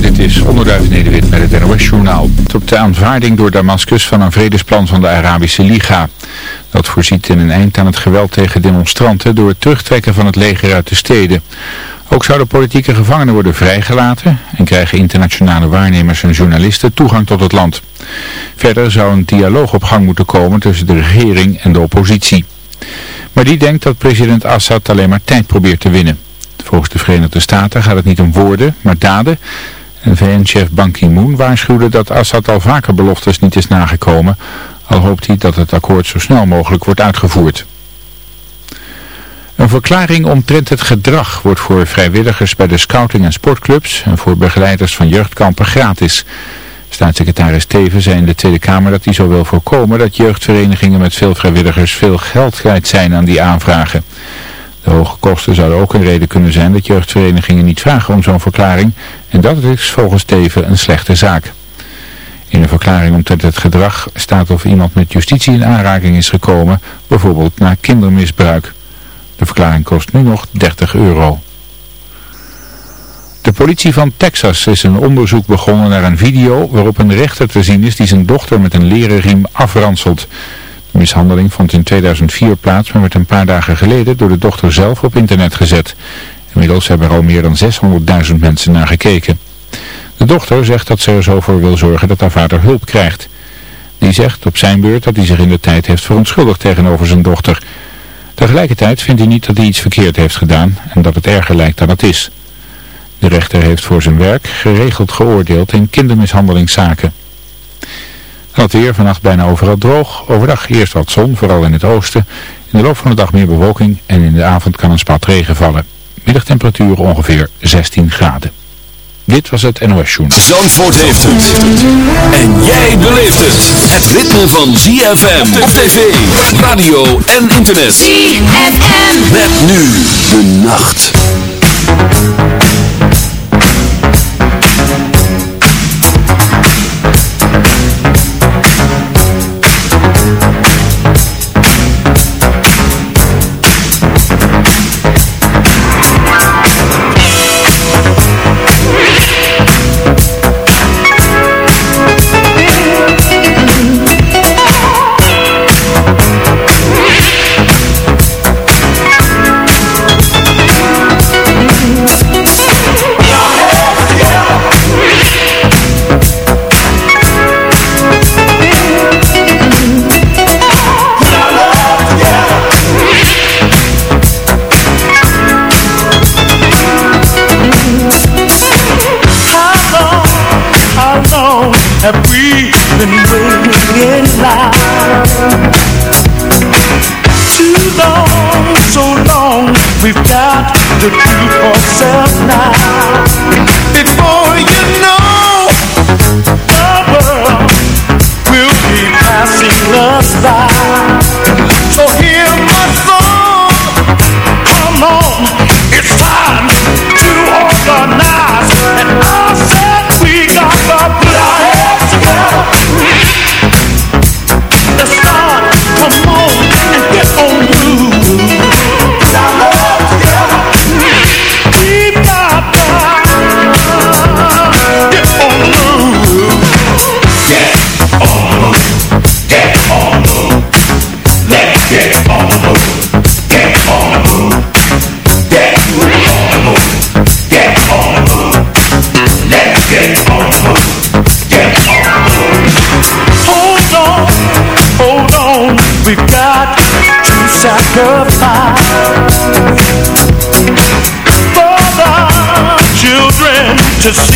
Dit is Onderduif Nederwit met het NOS Journaal. Op de aanvaarding door Damascus van een vredesplan van de Arabische Liga. Dat voorziet in een eind aan het geweld tegen demonstranten door het terugtrekken van het leger uit de steden. Ook zouden politieke gevangenen worden vrijgelaten en krijgen internationale waarnemers en journalisten toegang tot het land. Verder zou een dialoog op gang moeten komen tussen de regering en de oppositie. Maar die denkt dat president Assad alleen maar tijd probeert te winnen. Volgens de Verenigde Staten gaat het niet om woorden, maar daden. En VN-chef Ban Ki-moon waarschuwde dat Assad al vaker beloftes niet is nagekomen, al hoopt hij dat het akkoord zo snel mogelijk wordt uitgevoerd. Een verklaring omtrent het gedrag wordt voor vrijwilligers bij de scouting en sportclubs en voor begeleiders van jeugdkampen gratis. Staatssecretaris Teven zei in de Tweede Kamer dat hij zo wil voorkomen dat jeugdverenigingen met veel vrijwilligers veel geld kwijt zijn aan die aanvragen. De hoge kosten zouden ook een reden kunnen zijn dat jeugdverenigingen niet vragen om zo'n verklaring en dat is volgens Teven een slechte zaak. In een verklaring omtrent het gedrag staat of iemand met justitie in aanraking is gekomen, bijvoorbeeld na kindermisbruik. De verklaring kost nu nog 30 euro. De politie van Texas is een onderzoek begonnen naar een video waarop een rechter te zien is die zijn dochter met een leren riem afranselt. De mishandeling vond in 2004 plaats, maar werd een paar dagen geleden door de dochter zelf op internet gezet. Inmiddels hebben er al meer dan 600.000 mensen naar gekeken. De dochter zegt dat ze er zo voor wil zorgen dat haar vader hulp krijgt. Die zegt op zijn beurt dat hij zich in de tijd heeft verontschuldigd tegenover zijn dochter. Tegelijkertijd vindt hij niet dat hij iets verkeerd heeft gedaan en dat het erger lijkt dan het is. De rechter heeft voor zijn werk geregeld geoordeeld in kindermishandelingszaken. Het weer, vannacht bijna overal droog. Overdag eerst wat zon, vooral in het oosten. In de loop van de dag meer bewolking en in de avond kan een spat regen vallen. Middagtemperatuur ongeveer 16 graden. Dit was het NOS Journal. Zandvoort heeft het. En jij beleeft het. Het ritme van ZFM op tv, radio en internet. ZFM. Met nu de nacht. To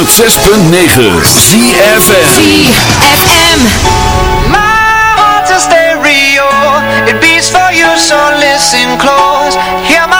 106.9 ZFM ZFM. My heart's a stereo, it beats for you, so listen close. Hear my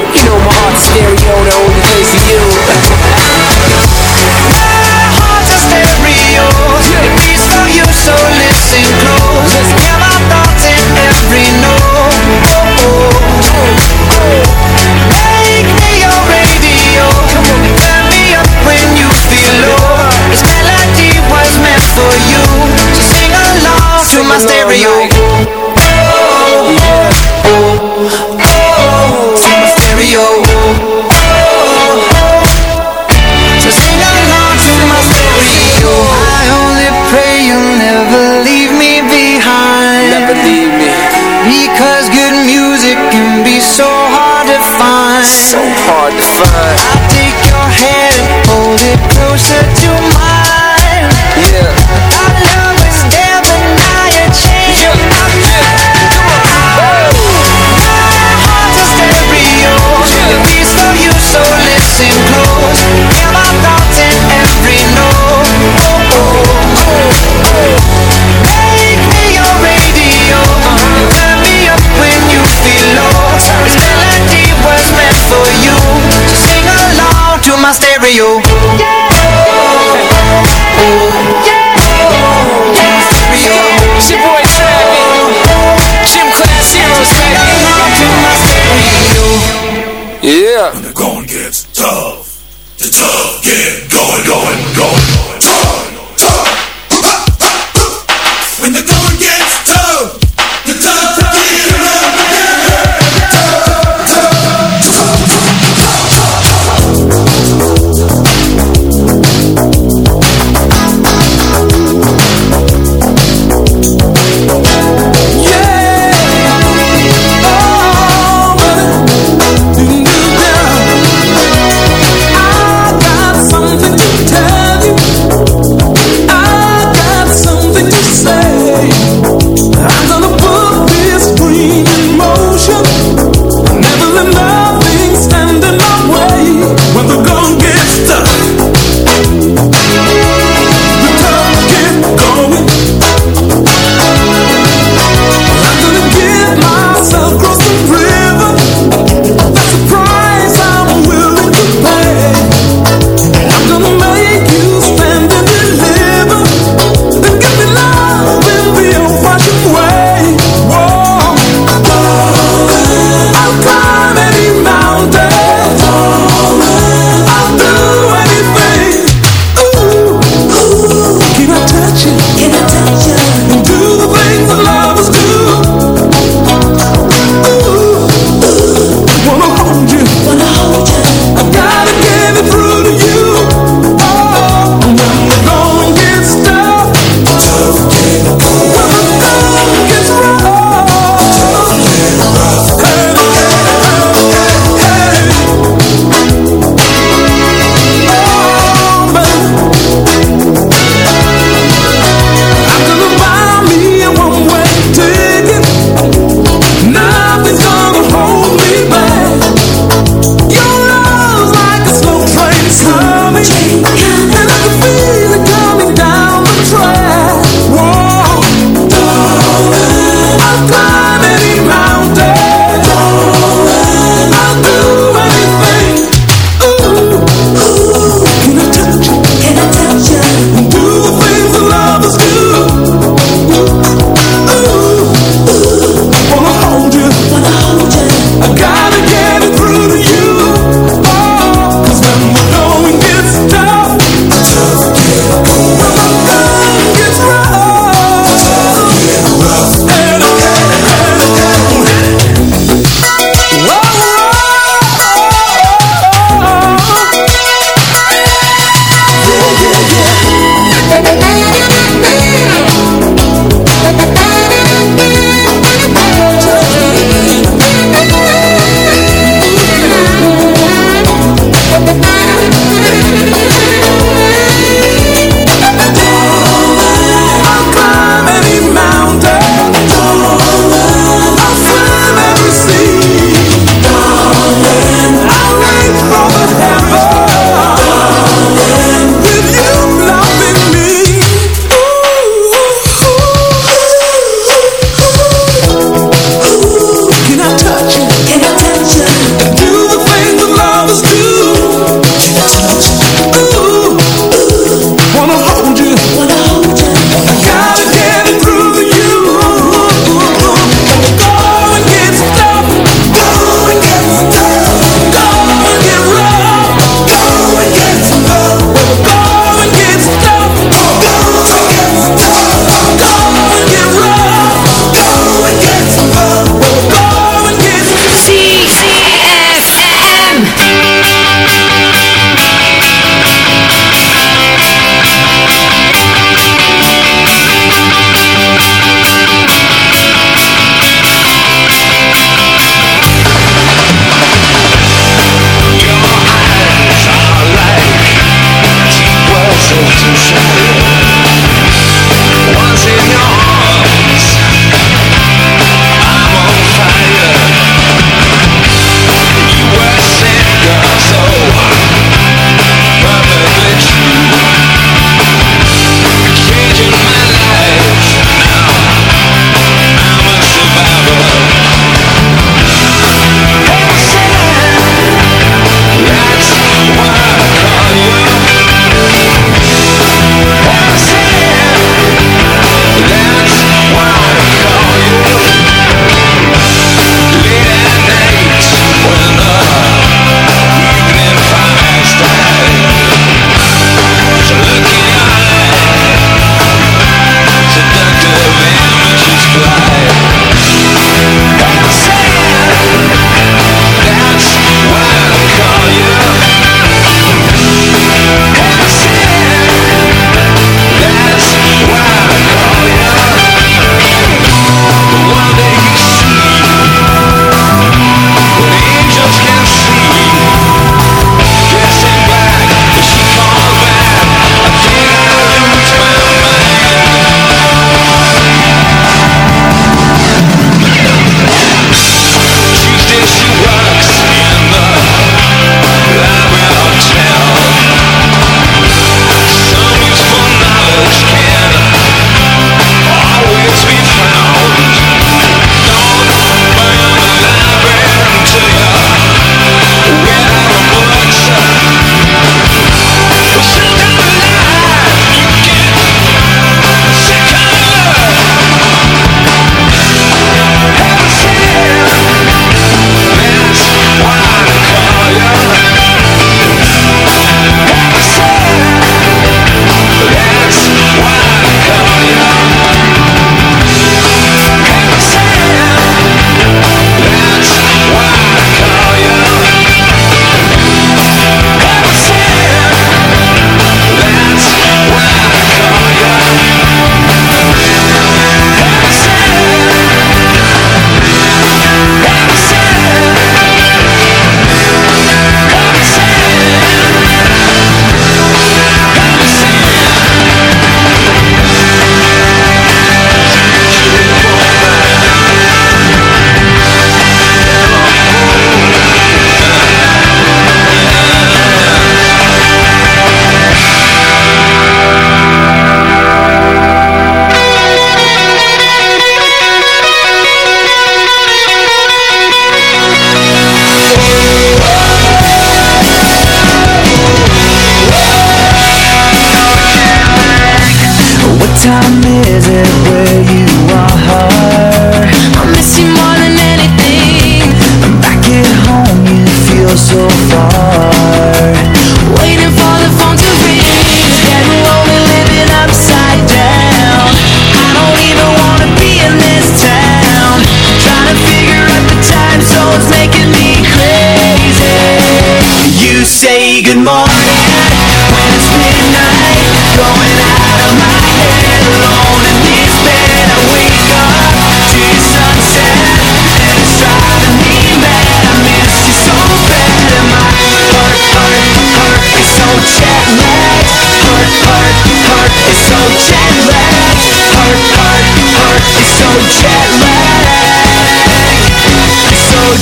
scary blood stereo. Yeah. Yeah. Yeah. When the going gets tough, the tough get going, going, going.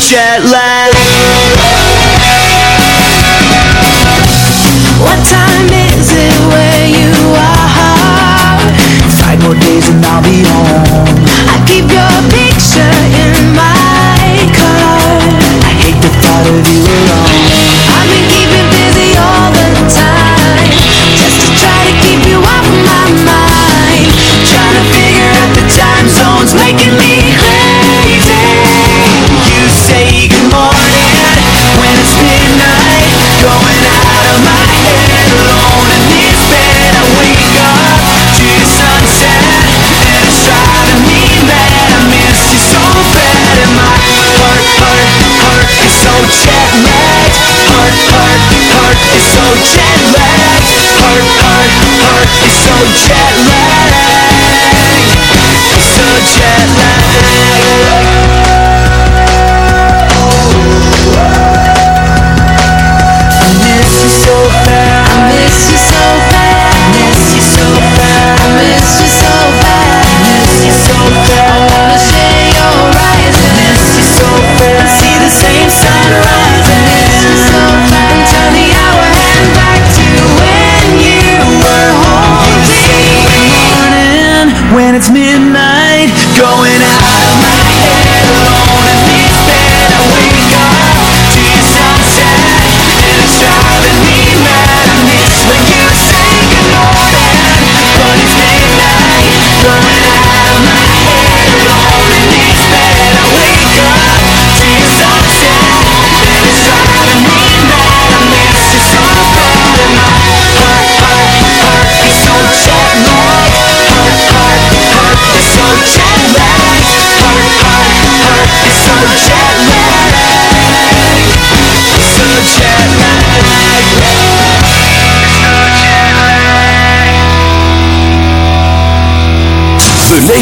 jet lag.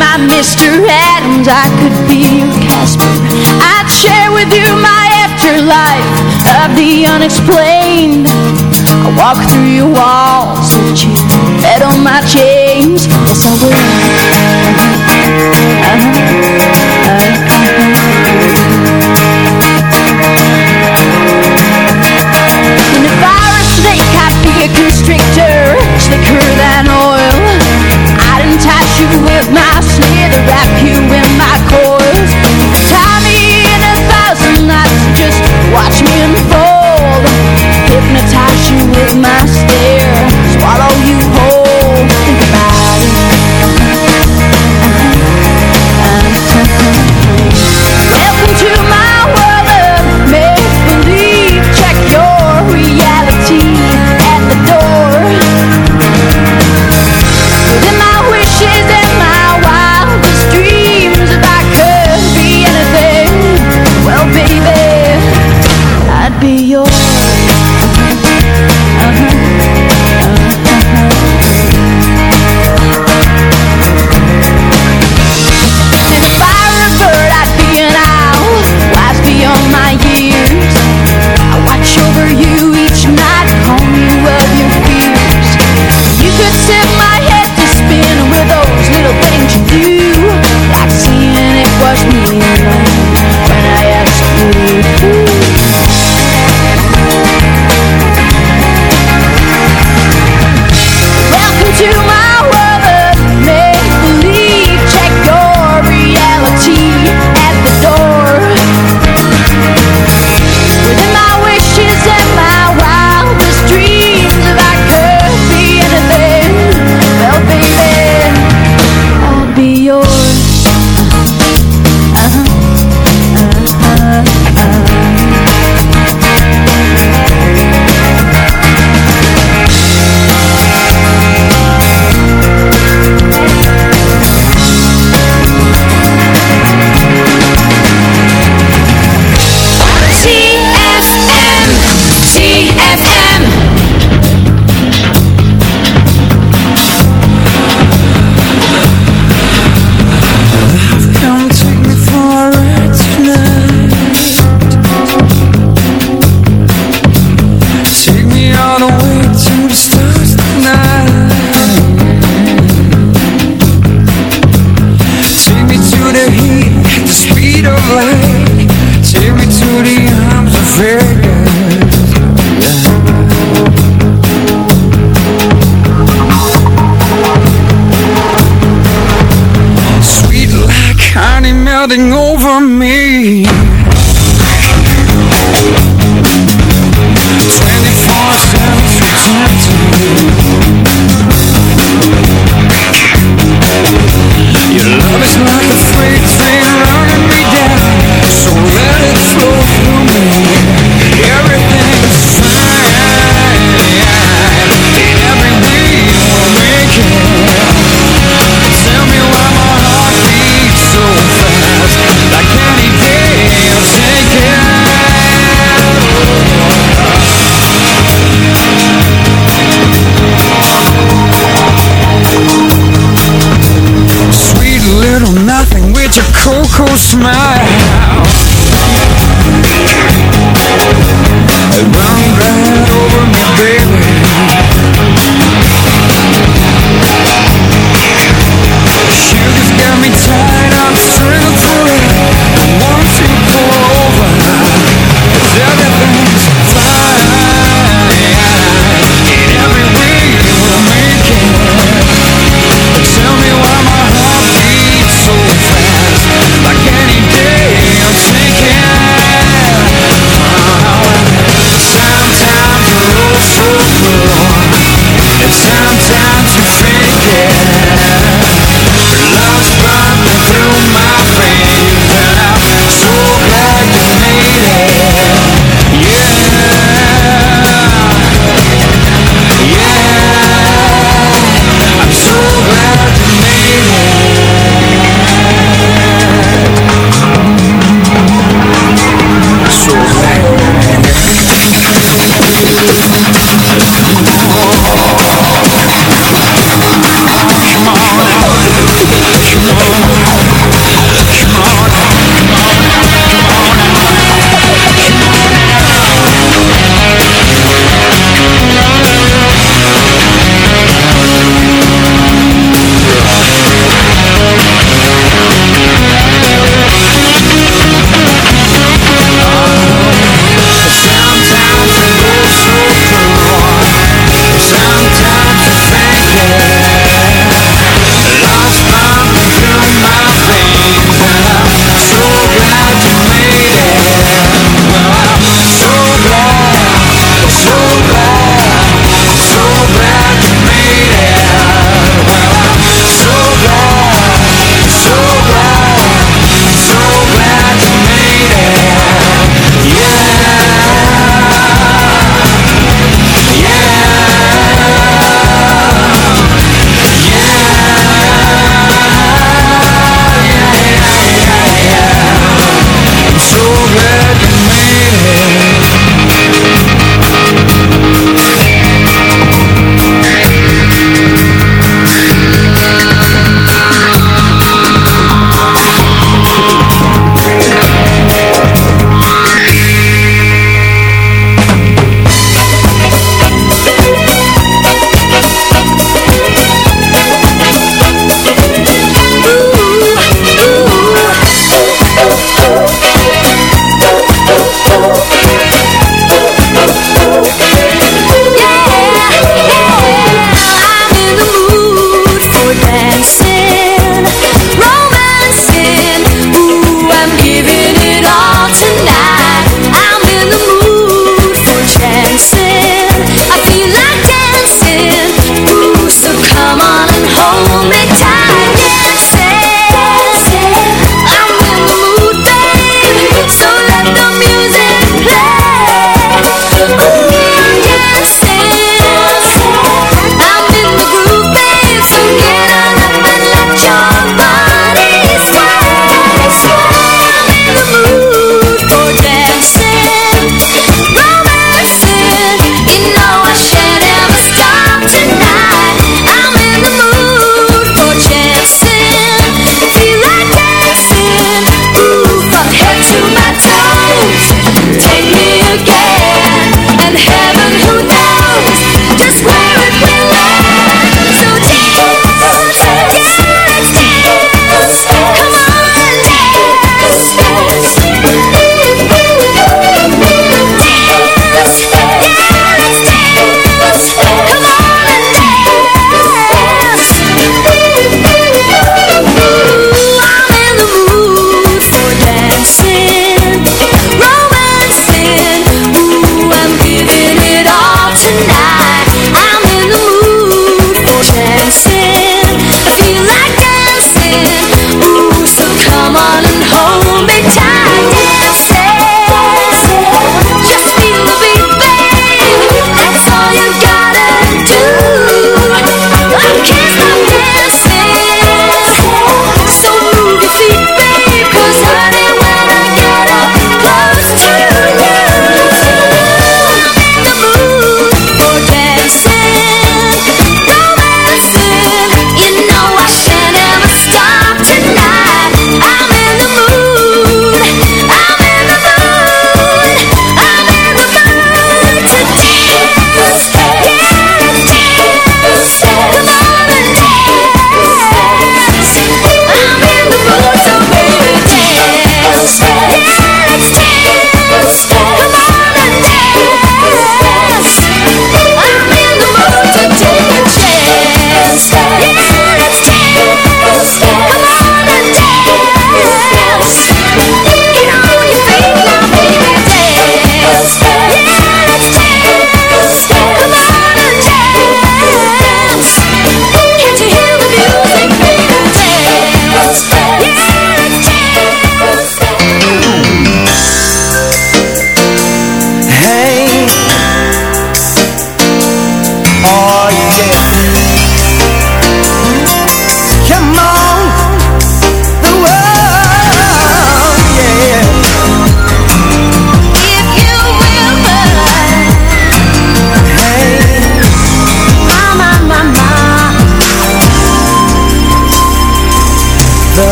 my Mr. Adams, I could be your Casper. I'd share with you my afterlife of the unexplained. I'd walk through your walls with you, fed on my chains. Yes, I will. Uh -huh. Uh -huh. And if I were a snake, I'd be a constrictor, slicker than oil. I'd entice you with my you will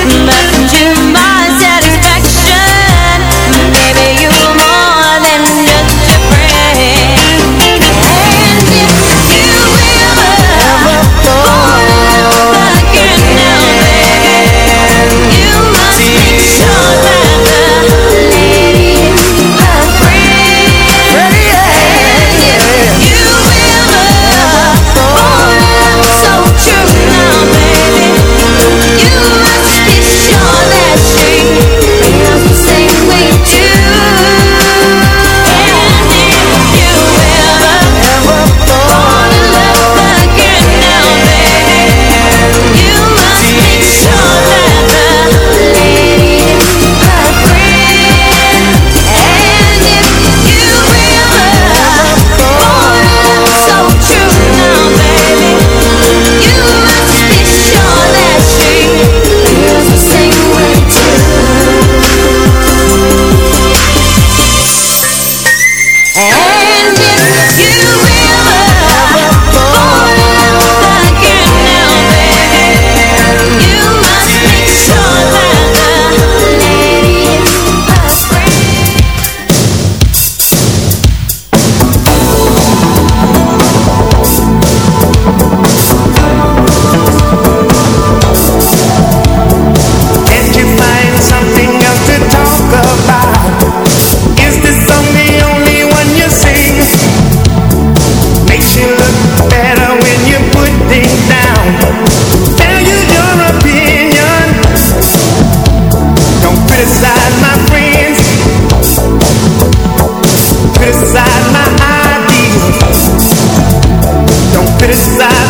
Nothing inside